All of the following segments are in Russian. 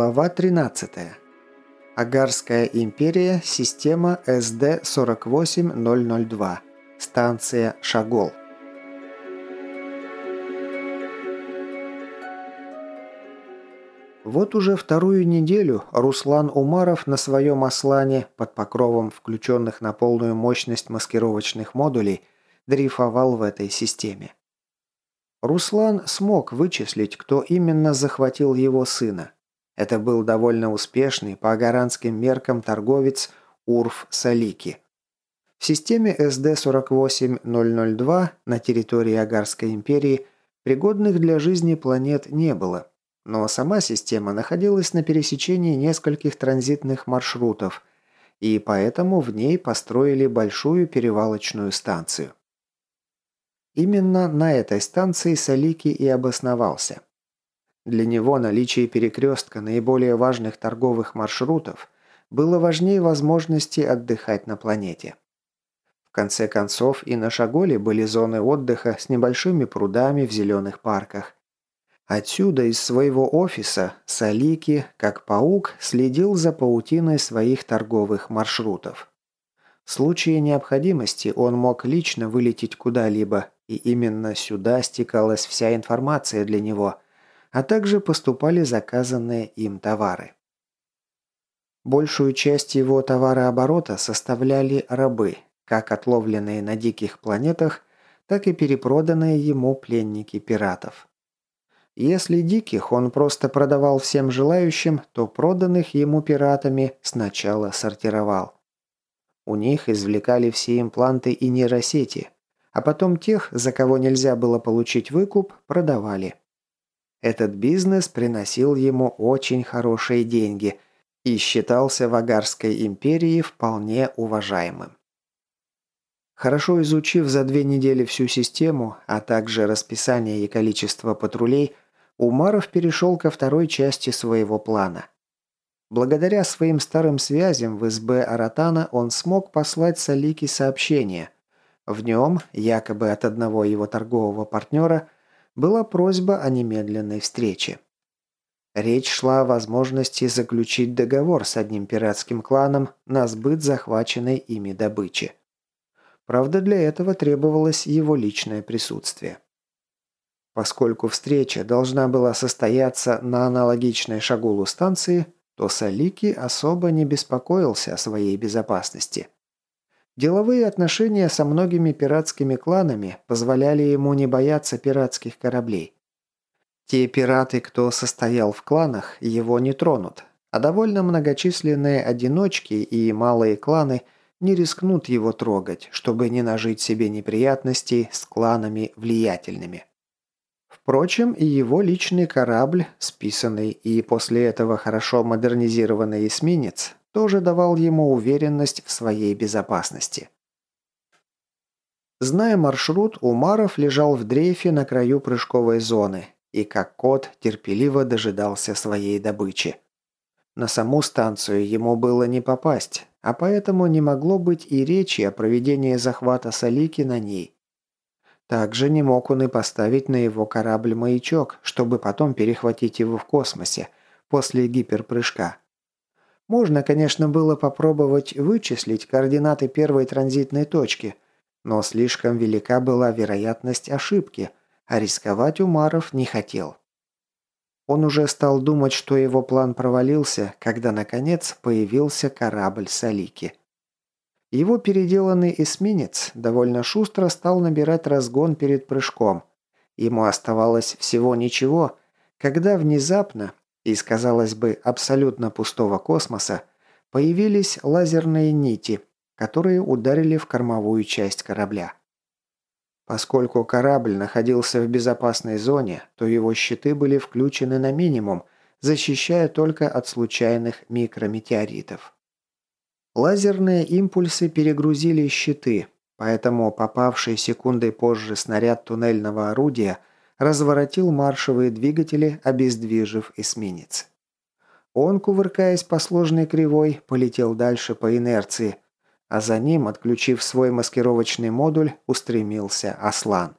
Глава 13. Агарская империя, система СД-48002. Станция Шагол. Вот уже вторую неделю Руслан Умаров на своем «Аслане» под покровом включенных на полную мощность маскировочных модулей дрейфовал в этой системе. Руслан смог вычислить, кто именно захватил его сына – это был довольно успешный по агаранским меркам торговец Урф Салики. В системе СД-48002 на территории Агарской империи пригодных для жизни планет не было, но сама система находилась на пересечении нескольких транзитных маршрутов, и поэтому в ней построили большую перевалочную станцию. Именно на этой станции Салики и обосновался – для него наличие перекрестка наиболее важных торговых маршрутов было важнее возможности отдыхать на планете. В конце концов, и на Шаголе были зоны отдыха с небольшими прудами в зеленых парках. Отсюда, из своего офиса, Салики, как паук, следил за паутиной своих торговых маршрутов. В случае необходимости он мог лично вылететь куда-либо, и именно сюда стекалась вся информация для него – а также поступали заказанные им товары. Большую часть его товарооборота составляли рабы, как отловленные на диких планетах, так и перепроданные ему пленники пиратов. Если диких он просто продавал всем желающим, то проданных ему пиратами сначала сортировал. У них извлекали все импланты и нейросети, а потом тех, за кого нельзя было получить выкуп, продавали. Этот бизнес приносил ему очень хорошие деньги и считался в Агарской империи вполне уважаемым. Хорошо изучив за две недели всю систему, а также расписание и количество патрулей, Умаров перешел ко второй части своего плана. Благодаря своим старым связям в СБ Аратана он смог послать Салике сообщение. В нем, якобы от одного его торгового партнера, была просьба о немедленной встрече. Речь шла о возможности заключить договор с одним пиратским кланом на сбыт захваченной ими добычи. Правда, для этого требовалось его личное присутствие. Поскольку встреча должна была состояться на аналогичной Шагулу станции, то Салики особо не беспокоился о своей безопасности. Деловые отношения со многими пиратскими кланами позволяли ему не бояться пиратских кораблей. Те пираты, кто состоял в кланах, его не тронут, а довольно многочисленные одиночки и малые кланы не рискнут его трогать, чтобы не нажить себе неприятностей с кланами влиятельными. Впрочем, и его личный корабль, списанный и после этого хорошо модернизированный эсминец, тоже давал ему уверенность в своей безопасности. Зная маршрут, Умаров лежал в дрейфе на краю прыжковой зоны и, как кот, терпеливо дожидался своей добычи. На саму станцию ему было не попасть, а поэтому не могло быть и речи о проведении захвата Салики на ней. Также не мог он и поставить на его корабль маячок, чтобы потом перехватить его в космосе после гиперпрыжка. Можно, конечно, было попробовать вычислить координаты первой транзитной точки, но слишком велика была вероятность ошибки, а рисковать Умаров не хотел. Он уже стал думать, что его план провалился, когда, наконец, появился корабль Салики. Его переделанный эсминец довольно шустро стал набирать разгон перед прыжком. Ему оставалось всего ничего, когда внезапно из, казалось бы, абсолютно пустого космоса появились лазерные нити, которые ударили в кормовую часть корабля. Поскольку корабль находился в безопасной зоне, то его щиты были включены на минимум, защищая только от случайных микрометеоритов. Лазерные импульсы перегрузили щиты, поэтому попавший секундой позже снаряд туннельного орудия – разворотил маршевые двигатели, обездвижив эсминец. Он, кувыркаясь по сложной кривой, полетел дальше по инерции, а за ним, отключив свой маскировочный модуль, устремился Аслан.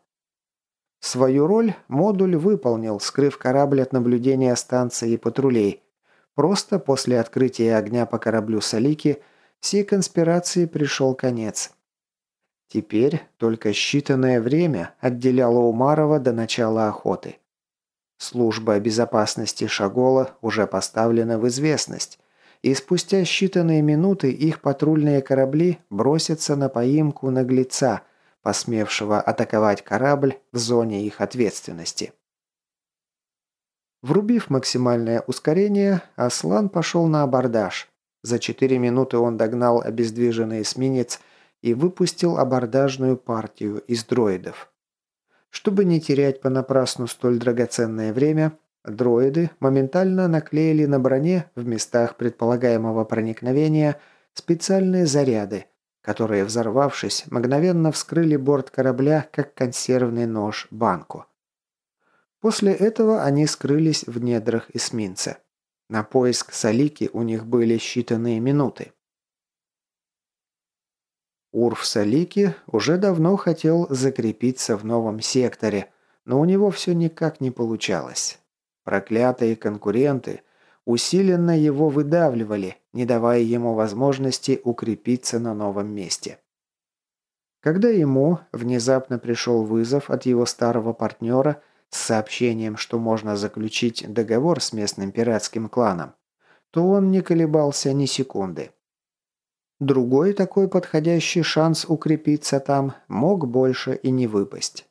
Свою роль модуль выполнил, скрыв корабль от наблюдения станции и патрулей, Просто после открытия огня по кораблю Салики всей конспирации пришел конец. Теперь только считанное время отделяло Умарова до начала охоты. Служба безопасности Шагола уже поставлена в известность, и спустя считанные минуты их патрульные корабли бросятся на поимку наглеца, посмевшего атаковать корабль в зоне их ответственности. Врубив максимальное ускорение, Аслан пошел на абордаж. За четыре минуты он догнал обездвиженный эсминец и выпустил абордажную партию из дроидов. Чтобы не терять понапрасну столь драгоценное время, дроиды моментально наклеили на броне в местах предполагаемого проникновения специальные заряды, которые, взорвавшись, мгновенно вскрыли борт корабля, как консервный нож банку. После этого они скрылись в недрах эсминца. На поиск Салики у них были считанные минуты. Урф Салики уже давно хотел закрепиться в новом секторе, но у него все никак не получалось. Проклятые конкуренты усиленно его выдавливали, не давая ему возможности укрепиться на новом месте. Когда ему внезапно пришел вызов от его старого партнера – с сообщением, что можно заключить договор с местным пиратским кланом, то он не колебался ни секунды. Другой такой подходящий шанс укрепиться там мог больше и не выпасть.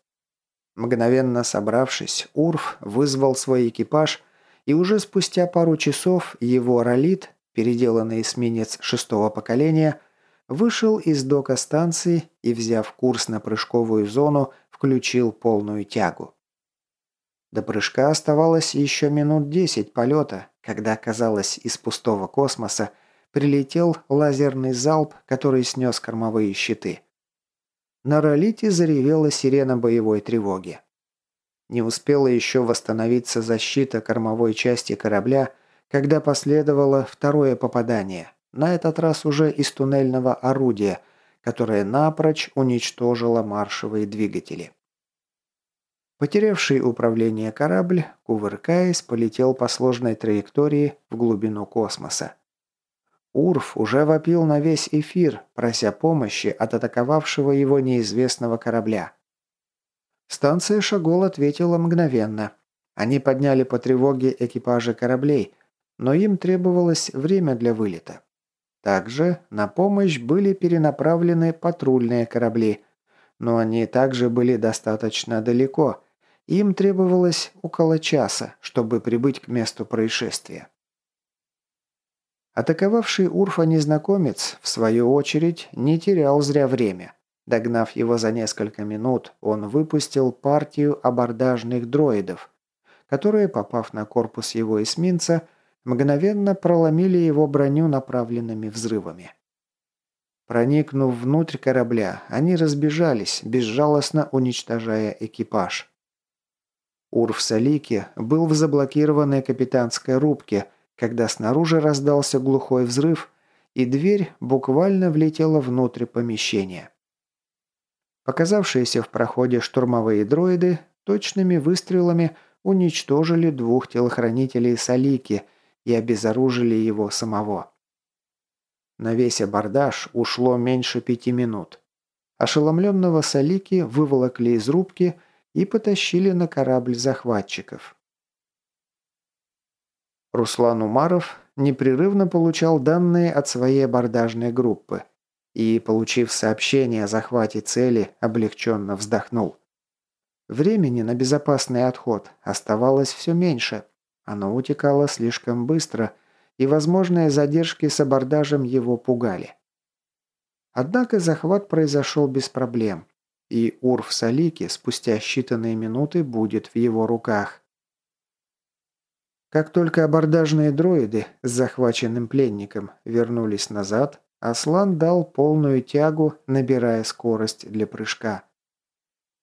Мгновенно собравшись, Урф вызвал свой экипаж, и уже спустя пару часов его ролит, переделанный эсминец шестого поколения, вышел из дока станции и, взяв курс на прыжковую зону, включил полную тягу. До прыжка оставалось еще минут десять полета, когда, казалось, из пустого космоса прилетел лазерный залп, который снес кормовые щиты. На ролите заревела сирена боевой тревоги. Не успела еще восстановиться защита кормовой части корабля, когда последовало второе попадание, на этот раз уже из туннельного орудия, которое напрочь уничтожило маршевые двигатели. Потерявший управление корабль, кувыркаясь, полетел по сложной траектории в глубину космоса. Урф уже вопил на весь эфир, прося помощи от атаковавшего его неизвестного корабля. Станция «Шагол» ответила мгновенно. Они подняли по тревоге экипажи кораблей, но им требовалось время для вылета. Также на помощь были перенаправлены патрульные корабли, но они также были достаточно далеко – им требовалось около часа, чтобы прибыть к месту происшествия. Атаковавший Урфа незнакомец, в свою очередь, не терял зря время. Догнав его за несколько минут, он выпустил партию абордажных дроидов, которые, попав на корпус его эсминца, мгновенно проломили его броню направленными взрывами. Проникнув внутрь корабля, они разбежались, безжалостно уничтожая экипаж. Урф Салики был в заблокированной капитанской рубке, когда снаружи раздался глухой взрыв, и дверь буквально влетела внутрь помещения. Показавшиеся в проходе штурмовые дроиды точными выстрелами уничтожили двух телохранителей Салики и обезоружили его самого. На весь абордаж ушло меньше пяти минут. Ошеломленного Салики выволокли из рубки – и потащили на корабль захватчиков. Руслан Умаров непрерывно получал данные от своей абордажной группы и, получив сообщение о захвате цели, облегченно вздохнул. Времени на безопасный отход оставалось все меньше. Оно утекало слишком быстро, и возможные задержки с абордажем его пугали. Однако захват произошел без проблем и Урф Салики спустя считанные минуты будет в его руках. Как только абордажные дроиды с захваченным пленником вернулись назад, Аслан дал полную тягу, набирая скорость для прыжка.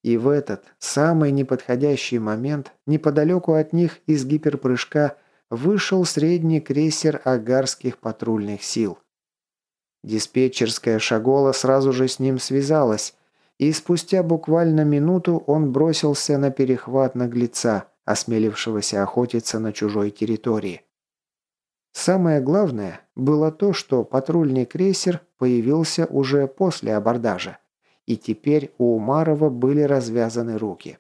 И в этот самый неподходящий момент неподалеку от них из гиперпрыжка вышел средний крейсер агарских патрульных сил. Диспетчерская Шагола сразу же с ним связалась, и спустя буквально минуту он бросился на перехват наглеца, осмелившегося охотиться на чужой территории. Самое главное было то, что патрульный крейсер появился уже после абордажа, и теперь у Умарова были развязаны руки.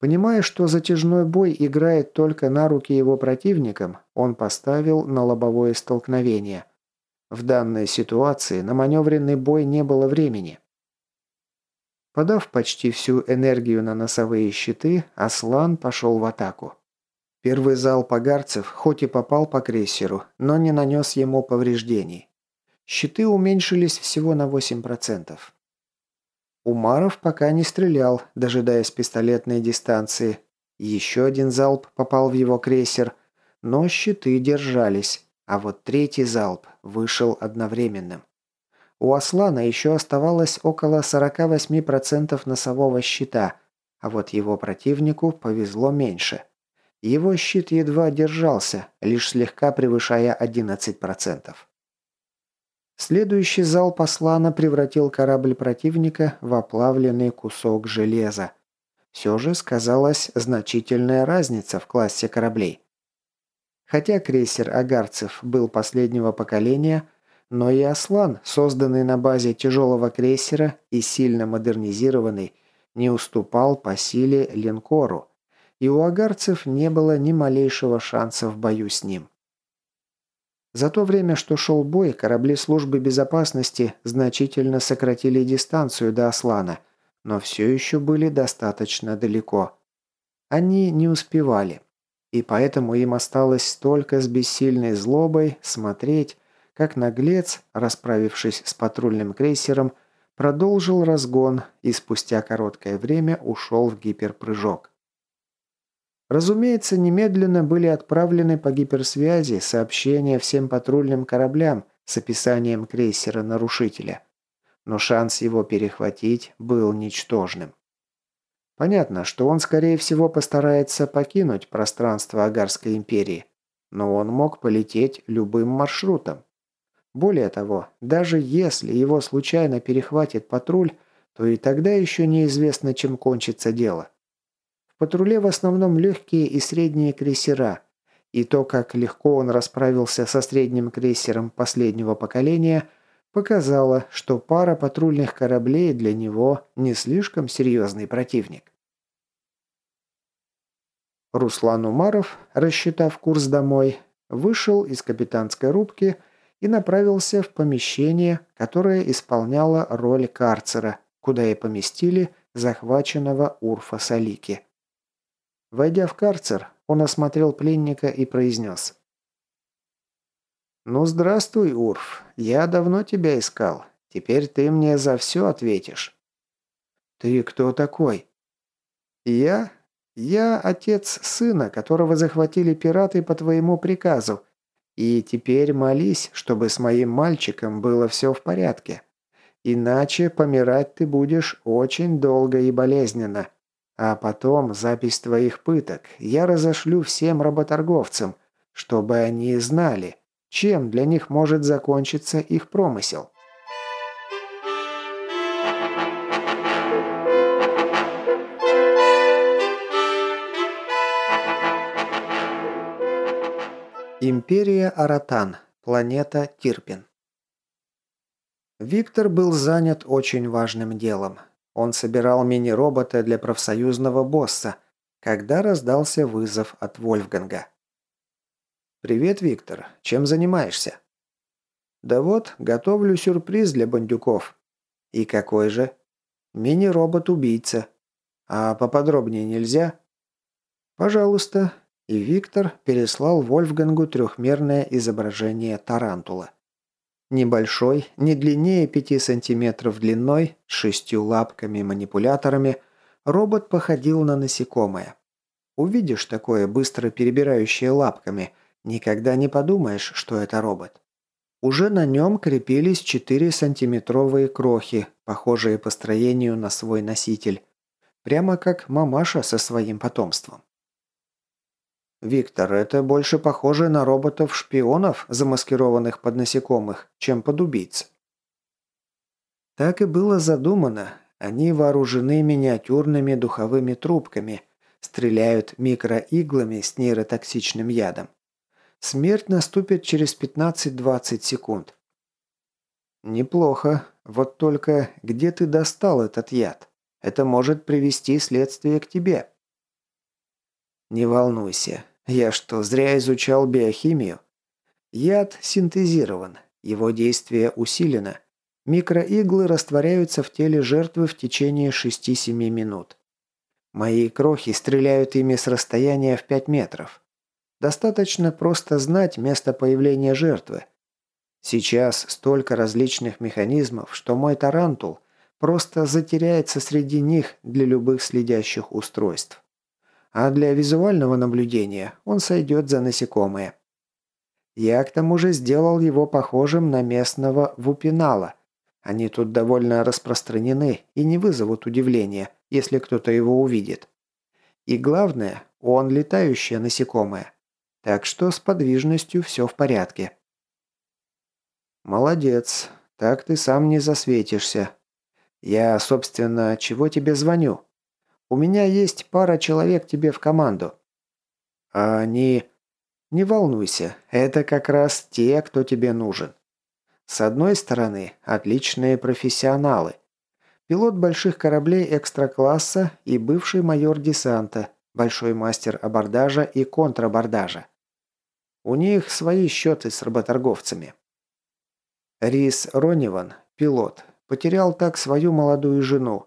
Понимая, что затяжной бой играет только на руки его противникам, он поставил на лобовое столкновение. В данной ситуации на маневренный бой не было времени. Подав почти всю энергию на носовые щиты, Аслан пошел в атаку. Первый залп агарцев хоть и попал по крейсеру, но не нанес ему повреждений. Щиты уменьшились всего на 8%. Умаров пока не стрелял, дожидаясь пистолетной дистанции. Еще один залп попал в его крейсер, но щиты держались, а вот третий залп вышел одновременным. У Аслана еще оставалось около 48% носового щита, а вот его противнику повезло меньше. Его щит едва держался, лишь слегка превышая 11%. Следующий залп Аслана превратил корабль противника в оплавленный кусок железа. Все же сказалась значительная разница в классе кораблей. Хотя крейсер «Агарцев» был последнего поколения, но и «Аслан», созданный на базе тяжелого крейсера и сильно модернизированный, не уступал по силе линкору, и у «Агарцев» не было ни малейшего шанса в бою с ним. За то время, что шел бой, корабли службы безопасности значительно сократили дистанцию до Аслана, но все еще были достаточно далеко. Они не успевали, и поэтому им осталось только с бессильной злобой смотреть, как наглец, расправившись с патрульным крейсером, продолжил разгон и спустя короткое время ушел в гиперпрыжок. Разумеется, немедленно были отправлены по гиперсвязи сообщения всем патрульным кораблям с описанием крейсера-нарушителя. Но шанс его перехватить был ничтожным. Понятно, что он, скорее всего, постарается покинуть пространство Агарской империи, но он мог полететь любым маршрутом. Более того, даже если его случайно перехватит патруль, то и тогда еще неизвестно, чем кончится дело. В патруле в основном легкие и средние крейсера, и то, как легко он расправился со средним крейсером последнего поколения, показало, что пара патрульных кораблей для него не слишком серьезный противник. Руслан Умаров, рассчитав курс домой, вышел из капитанской рубки и направился в помещение, которое исполняло роль карцера, куда и поместили захваченного Урфа Салики. Войдя в карцер, он осмотрел пленника и произнес. «Ну, здравствуй, Урф. Я давно тебя искал. Теперь ты мне за все ответишь». «Ты кто такой?» «Я? Я отец сына, которого захватили пираты по твоему приказу. И теперь молись, чтобы с моим мальчиком было все в порядке. Иначе помирать ты будешь очень долго и болезненно. А потом запись твоих пыток я разошлю всем работорговцам, чтобы они знали, чем для них может закончиться их промысел. Империя Аратан. Планета Тирпин. Виктор был занят очень важным делом – он собирал мини-робота для профсоюзного босса, когда раздался вызов от Вольфганга. «Привет, Виктор. Чем занимаешься?» «Да вот, готовлю сюрприз для бандюков». «И какой же?» «Мини-робот-убийца». «А поподробнее нельзя?» «Пожалуйста». И Виктор переслал Вольфгангу трехмерное изображение тарантула. Небольшой, не длиннее 5 сантиметров длиной, с шестью лапками-манипуляторами, робот походил на насекомое. Увидишь такое быстро перебирающее лапками, никогда не подумаешь, что это робот. Уже на нем крепились 4-сантиметровые крохи, похожие по строению на свой носитель. Прямо как мамаша со своим потомством. «Виктор, это больше похоже на роботов-шпионов, замаскированных под насекомых, чем под убийц». Так и было задумано. Они вооружены миниатюрными духовыми трубками, стреляют микроиглами с нейротоксичным ядом. Смерть наступит через 15-20 секунд. Неплохо. Вот только где ты достал этот яд? Это может привести следствие к тебе. Не волнуйся. Я что, зря изучал биохимию? Яд синтезирован. Его действие усилено. Микроиглы растворяются в теле жертвы в течение 6-7 минут. Мои крохи стреляют ими с расстояния в 5 метров. Достаточно просто знать место появления жертвы. Сейчас столько различных механизмов, что мой тарантул просто затеряется среди них для любых следящих устройств. А для визуального наблюдения он сойдет за насекомое. Я к тому же сделал его похожим на местного вупинала – они тут довольно распространены и не вызовут удивления, если кто-то его увидит. И главное, он летающее насекомое. Так что с подвижностью все в порядке. Молодец. Так ты сам не засветишься. Я, собственно, чего тебе звоню? У меня есть пара человек тебе в команду. А они... Не волнуйся, это как раз те, кто тебе нужен. С одной стороны, отличные профессионалы. Пилот больших кораблей экстра-класса и бывший майор десанта, большой мастер абордажа и контрабордажа. У них свои счеты с работорговцами. Рис Рониван, пилот, потерял так свою молодую жену.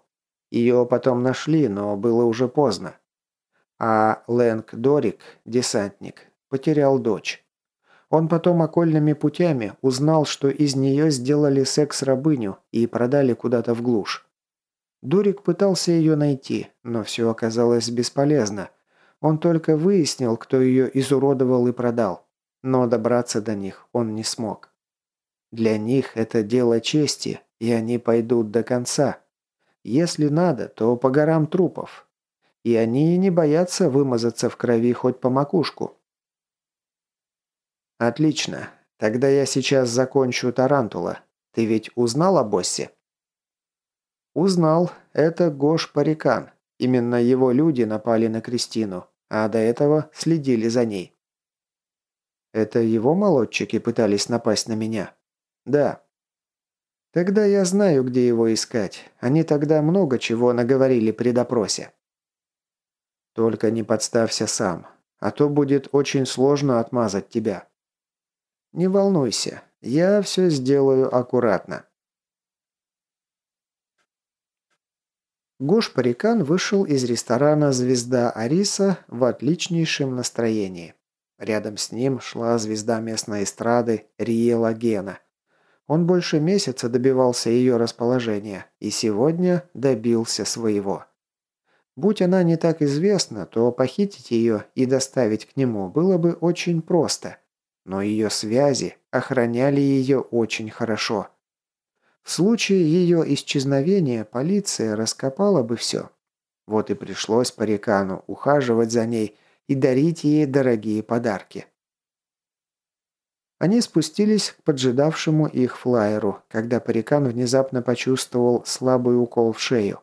Ее потом нашли, но было уже поздно. А Лэнг Дорик, десантник, потерял дочь. Он потом окольными путями узнал, что из нее сделали секс-рабыню и продали куда-то в глушь. Дурик пытался ее найти, но все оказалось бесполезно. Он только выяснил, кто ее изуродовал и продал. Но добраться до них он не смог. Для них это дело чести, и они пойдут до конца. Если надо, то по горам трупов. И они не боятся вымазаться в крови хоть по макушку. «Отлично. Тогда я сейчас закончу Тарантула. Ты ведь узнал о боссе?» «Узнал. Это Гош Парикан. Именно его люди напали на Кристину, а до этого следили за ней». «Это его молодчики пытались напасть на меня?» «Да». «Тогда я знаю, где его искать. Они тогда много чего наговорили при допросе». «Только не подставься сам, а то будет очень сложно отмазать тебя». Не волнуйся, я все сделаю аккуратно. Гош Парикан вышел из ресторана «Звезда Ариса» в отличнейшем настроении. Рядом с ним шла звезда местной эстрады Риела Гена. Он больше месяца добивался ее расположения и сегодня добился своего. Будь она не так известна, то похитить ее и доставить к нему было бы очень просто – но ее связи охраняли ее очень хорошо. В случае ее исчезновения полиция раскопала бы все. Вот и пришлось Парикану ухаживать за ней и дарить ей дорогие подарки. Они спустились к поджидавшему их флайеру, когда Парикан внезапно почувствовал слабый укол в шею.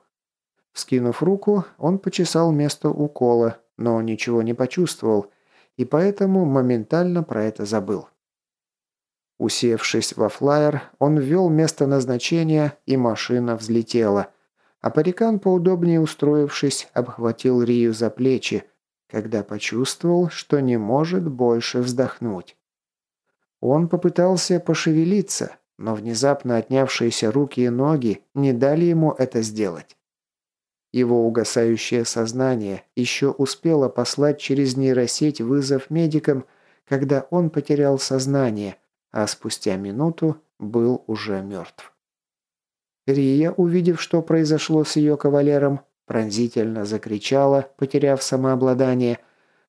Вскинув руку, он почесал место укола, но ничего не почувствовал и поэтому моментально про это забыл. Усевшись во флайер, он ввел место назначения, и машина взлетела. А парикан, поудобнее устроившись, обхватил Рию за плечи, когда почувствовал, что не может больше вздохнуть. Он попытался пошевелиться, но внезапно отнявшиеся руки и ноги не дали ему это сделать. Его угасающее сознание еще успело послать через нейросеть вызов медикам, когда он потерял сознание, а спустя минуту был уже мертв. Рия, увидев, что произошло с ее кавалером, пронзительно закричала, потеряв самообладание,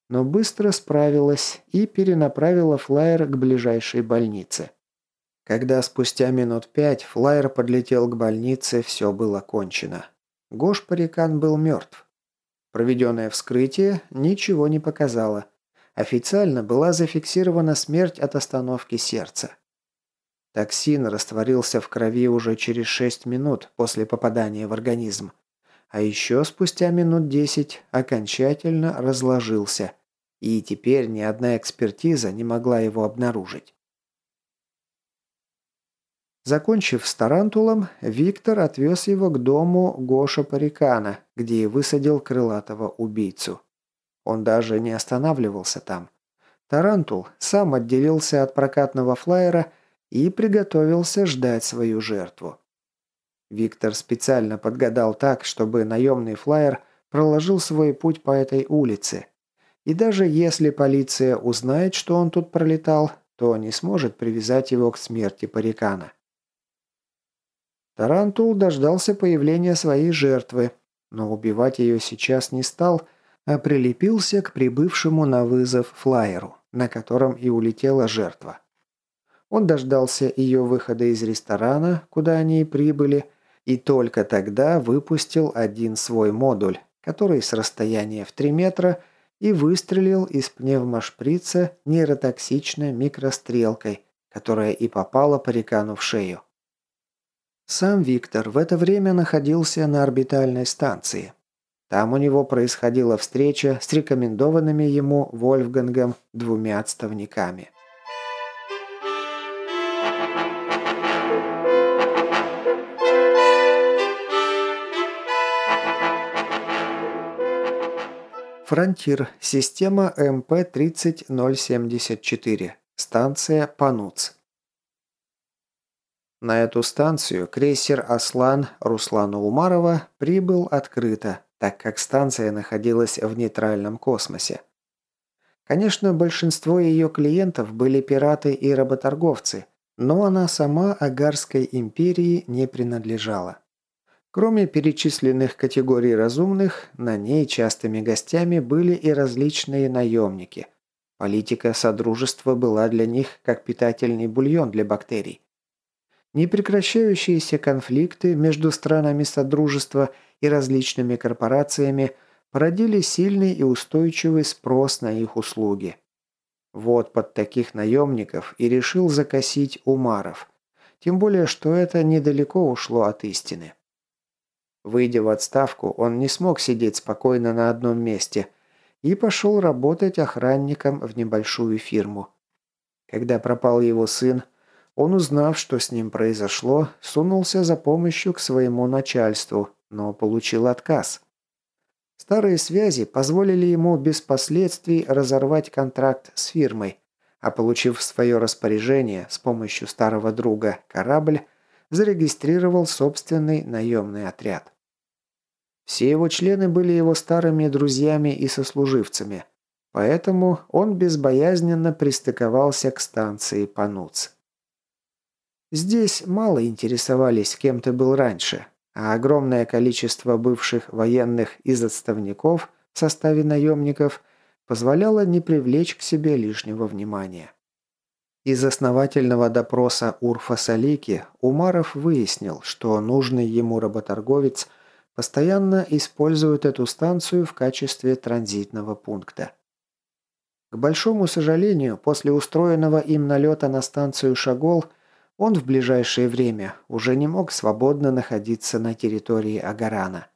но быстро справилась и перенаправила флайер к ближайшей больнице. Когда спустя минут пять флайер подлетел к больнице, все было кончено. Гош Парикан был мертв. Проведенное вскрытие ничего не показало. Официально была зафиксирована смерть от остановки сердца. Токсин растворился в крови уже через 6 минут после попадания в организм. А еще спустя минут 10 окончательно разложился и теперь ни одна экспертиза не могла его обнаружить. Закончив с Тарантулом, Виктор отвез его к дому Гоша Парикана, где и высадил крылатого убийцу. Он даже не останавливался там. Тарантул сам отделился от прокатного флайера и приготовился ждать свою жертву. Виктор специально подгадал так, чтобы наемный флайер проложил свой путь по этой улице. И даже если полиция узнает, что он тут пролетал, то не сможет привязать его к смерти Парикана. Тарантул дождался появления своей жертвы, но убивать ее сейчас не стал, а прилепился к прибывшему на вызов флайеру, на котором и улетела жертва. Он дождался ее выхода из ресторана, куда они и прибыли, и только тогда выпустил один свой модуль, который с расстояния в 3 метра и выстрелил из пневмошприца нейротоксичной микрострелкой, которая и попала парикану в шею. Сам Виктор в это время находился на орбитальной станции. Там у него происходила встреча с рекомендованными ему Вольфгангом двумя отставниками. Фронтир. Система МП-30074. Станция Пануц. На эту станцию крейсер «Аслан» Руслана Умарова прибыл открыто, так как станция находилась в нейтральном космосе. Конечно, большинство ее клиентов были пираты и работорговцы, но она сама Агарской империи не принадлежала. Кроме перечисленных категорий разумных, на ней частыми гостями были и различные наемники. Политика Содружества была для них как питательный бульон для бактерий. Непрекращающиеся конфликты между странами Содружества и различными корпорациями породили сильный и устойчивый спрос на их услуги. Вот под таких наемников и решил закосить Умаров. Тем более, что это недалеко ушло от истины. Выйдя в отставку, он не смог сидеть спокойно на одном месте и пошел работать охранником в небольшую фирму. Когда пропал его сын, он, узнав, что с ним произошло, сунулся за помощью к своему начальству, но получил отказ. Старые связи позволили ему без последствий разорвать контракт с фирмой, а получив свое распоряжение с помощью старого друга корабль, зарегистрировал собственный наемный отряд. Все его члены были его старыми друзьями и сослуживцами, поэтому он безбоязненно пристыковался к станции Пануц. Здесь мало интересовались, кем ты был раньше, а огромное количество бывших военных из отставников в составе наемников позволяло не привлечь к себе лишнего внимания. Из основательного допроса Урфа Салики Умаров выяснил, что нужный ему работорговец постоянно использует эту станцию в качестве транзитного пункта. К большому сожалению, после устроенного им налета на станцию Шагол – он в ближайшее время уже не мог свободно находиться на территории Агарана.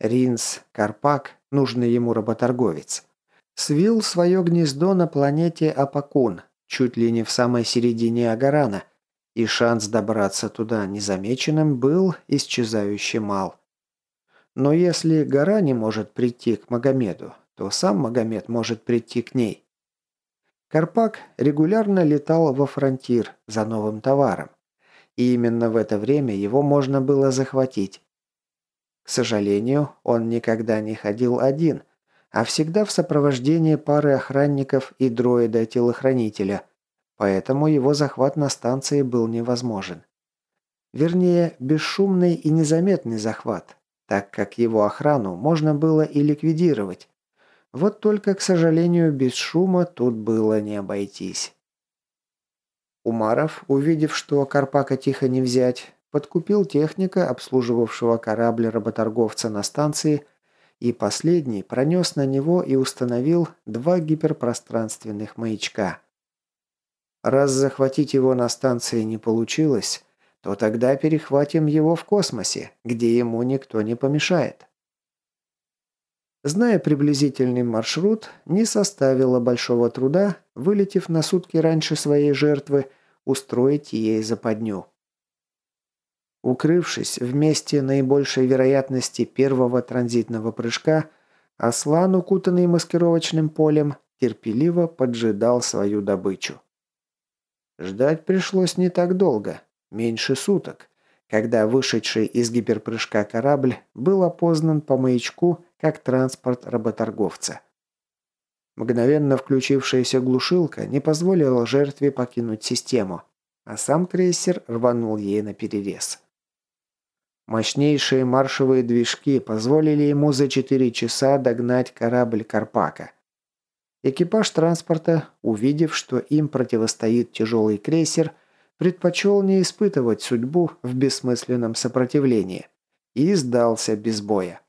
Ринс Карпак, нужный ему работорговец, свил свое гнездо на планете Апакун, чуть ли не в самой середине Агарана, и шанс добраться туда незамеченным был исчезающе мал. Но если гора не может прийти к Магомеду, то сам Магомед может прийти к ней. Карпак регулярно летал во фронтир за новым товаром. И именно в это время его можно было захватить. К сожалению, он никогда не ходил один, а всегда в сопровождении пары охранников и дроида-телохранителя, поэтому его захват на станции был невозможен. Вернее, бесшумный и незаметный захват, так как его охрану можно было и ликвидировать, вот только, к сожалению, без шума тут было не обойтись. Умаров, увидев, что Карпака тихо не взять, подкупил техника, обслуживавшего корабль работорговца на станции, и последний пронес на него и установил два гиперпространственных маячка. Раз захватить его на станции не получилось, то тогда перехватим его в космосе, где ему никто не помешает. Зная приблизительный маршрут, не составило большого труда, вылетев на сутки раньше своей жертвы, устроить ей западню. Укрывшись в месте наибольшей вероятности первого транзитного прыжка, Аслан, укутанный маскировочным полем, терпеливо поджидал свою добычу. Ждать пришлось не так долго, меньше суток, когда вышедший из гиперпрыжка корабль был опознан по маячку как транспорт работорговца. Мгновенно включившаяся глушилка не позволила жертве покинуть систему, а сам крейсер рванул ей на перерез. Мощнейшие маршевые движки позволили ему за 4 часа догнать корабль Карпака. Экипаж транспорта, увидев, что им противостоит тяжелый крейсер, предпочел не испытывать судьбу в бессмысленном сопротивлении и сдался без боя.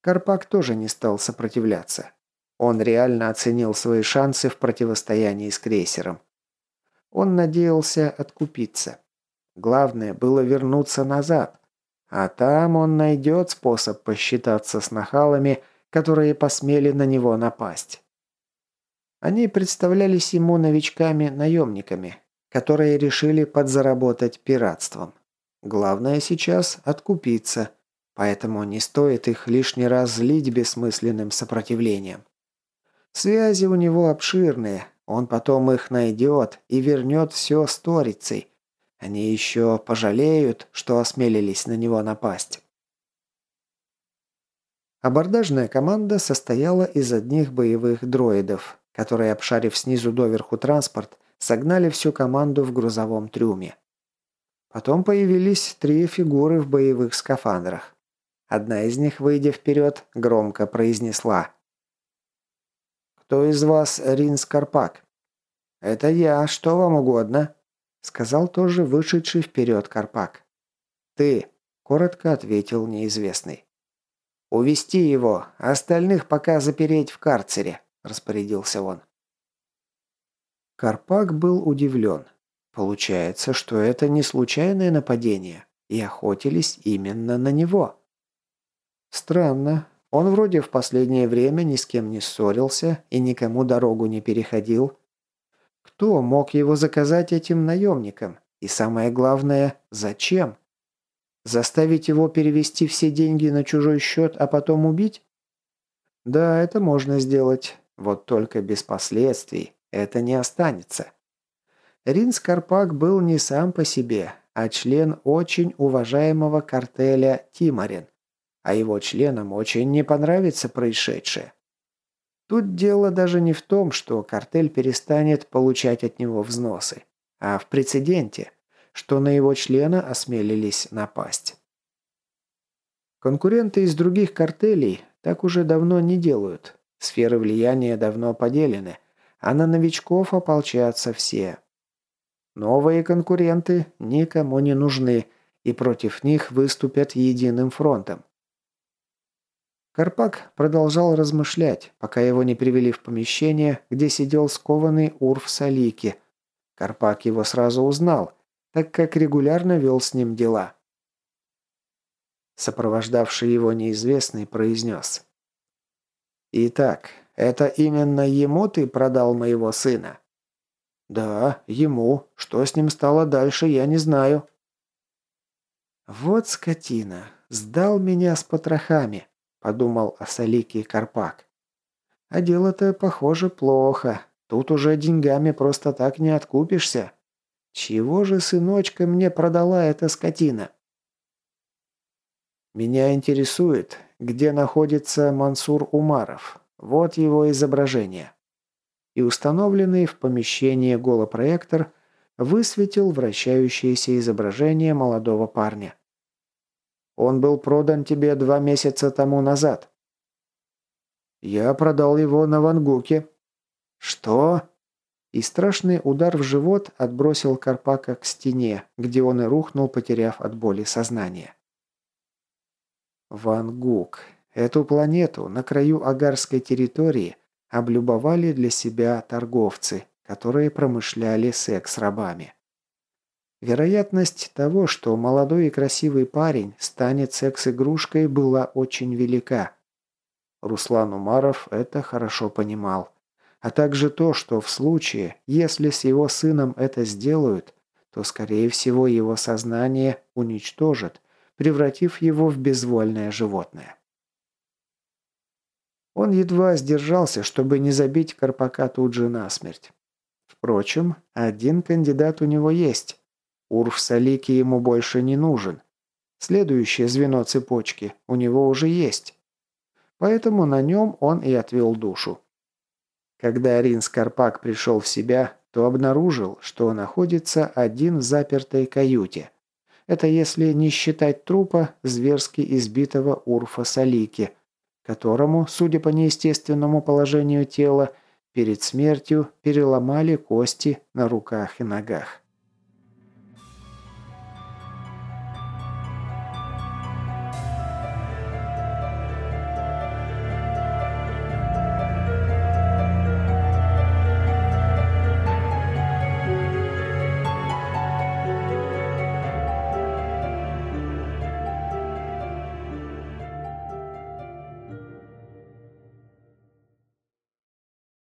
Карпак тоже не стал сопротивляться. Он реально оценил свои шансы в противостоянии с крейсером. Он надеялся откупиться. Главное было вернуться назад, а там он найдет способ посчитаться с нахалами, которые посмели на него напасть. Они представлялись ему новичками-наемниками, которые решили подзаработать пиратством. Главное сейчас – откупиться, поэтому не стоит их лишний раз злить бессмысленным сопротивлением. Связи у него обширные, он потом их найдет и вернет все сторицей, они еще пожалеют, что осмелились на него напасть. Абордажная команда состояла из одних боевых дроидов, которые, обшарив снизу доверху транспорт, согнали всю команду в грузовом трюме. Потом появились три фигуры в боевых скафандрах. Одна из них, выйдя вперед, громко произнесла. «Кто из вас Ринс Карпак?» «Это я. Что вам угодно?» Сказал тоже вышедший вперед Карпак. «Ты», – коротко ответил неизвестный. «Увести его, остальных пока запереть в карцере», – распорядился он. Карпак был удивлен. Получается, что это не случайное нападение, и охотились именно на него. Странно. Он вроде в последнее время ни с кем не ссорился и никому дорогу не переходил, кто мог его заказать этим наемникам? И самое главное, зачем? Заставить его перевести все деньги на чужой счет, а потом убить? Да, это можно сделать. Вот только без последствий. Это не останется. Ринс Карпак был не сам по себе, а член очень уважаемого картеля Тимарин. А его членам очень не понравится происшедшее. Тут дело даже не в том, что картель перестанет получать от него взносы, а в прецеденте, что на его члена осмелились напасть. Конкуренты из других картелей так уже давно не делают. Сферы влияния давно поделены, а на новичков ополчатся все. Новые конкуренты никому не нужны, и против них выступят единым фронтом. Карпак продолжал размышлять, пока его не привели в помещение, где сидел скованный Урф Салики. Карпак его сразу узнал, так как регулярно вел с ним дела. Сопровождавший его неизвестный произнес. «Итак, это именно ему ты продал моего сына?» «Да, ему. Что с ним стало дальше, я не знаю». «Вот скотина. Сдал меня с потрохами. – подумал о Карпак. «А дело-то, похоже, плохо. Тут уже деньгами просто так не откупишься. Чего же, сыночка, мне продала эта скотина?» «Меня интересует, где находится Мансур Умаров. Вот его изображение». И установленный в помещении голопроектор высветил вращающееся изображение молодого парня. Он был продан тебе два месяца тому назад». «Я продал его на Вангуке». «Что?» И страшный удар в живот отбросил Карпака к стене, где он и рухнул, потеряв от боли сознание. Вангук. Эту планету на краю агарской территории облюбовали для себя торговцы, которые промышляли секс-рабами. Вероятность того, что молодой и красивый парень станет секс-игрушкой, была очень велика. Руслан Умаров это хорошо понимал. А также то, что в случае, если с его сыном это сделают, то, скорее всего, его сознание уничтожат, превратив его в безвольное животное. Он едва сдержался, чтобы не забить Карпака тут же насмерть. Впрочем, один кандидат у него есть. Урф Салики ему больше не нужен. Следующее звено цепочки у него уже есть. Поэтому на нем он и отвел душу. Когда Ринс Карпак пришел в себя, то обнаружил, что находится один в запертой каюте. Это если не считать трупа зверски избитого Урфа Салики, которому, судя по неестественному положению тела, перед смертью переломали кости на руках и ногах.